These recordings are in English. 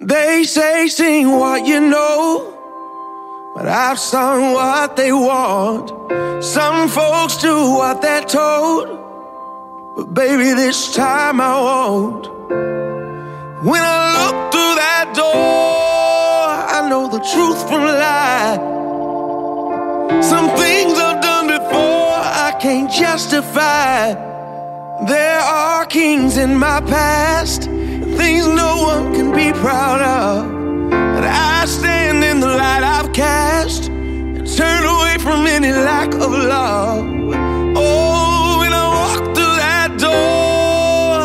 They say sing what you know, but I've sung what they want. Some folks do what they're told, but baby, this time I won't. When I look through that door, I know the truth from lie. Some things I've done before, I can't justify. There are kings in my past, things no one can be proud of. But I stand in the light I've cast and turn away from any lack of love. Oh, when I walk through that door,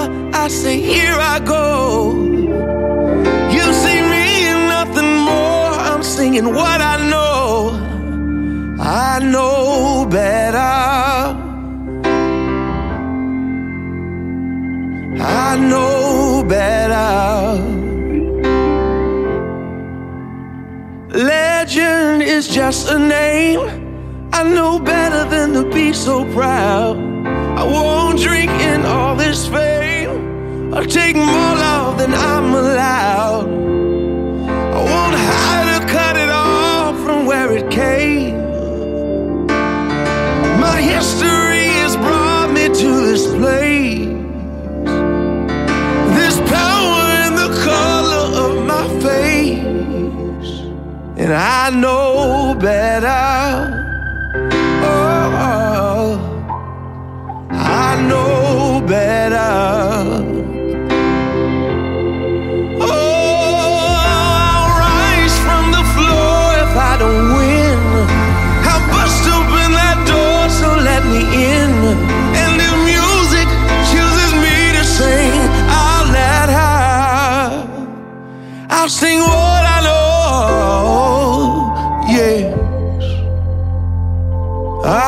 I say, Here I go. You see me and nothing more. I'm singing what I know. I know better. I know better. Legend is just a name. I know better than to be so proud. I won't drink in all this fame I'll take more love than I'm And I know better. Oh, I know better. Oh, I'll rise from the floor if I don't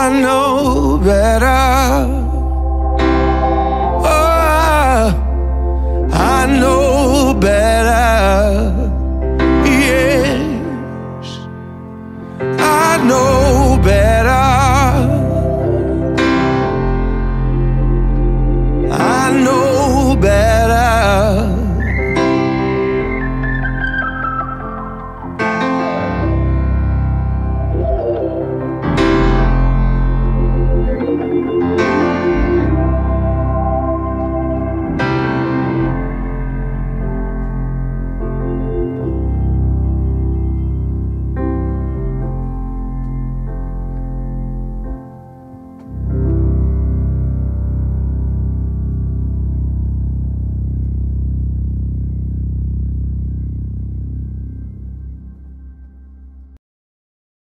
I know better. Oh, I know better. Yes, I know.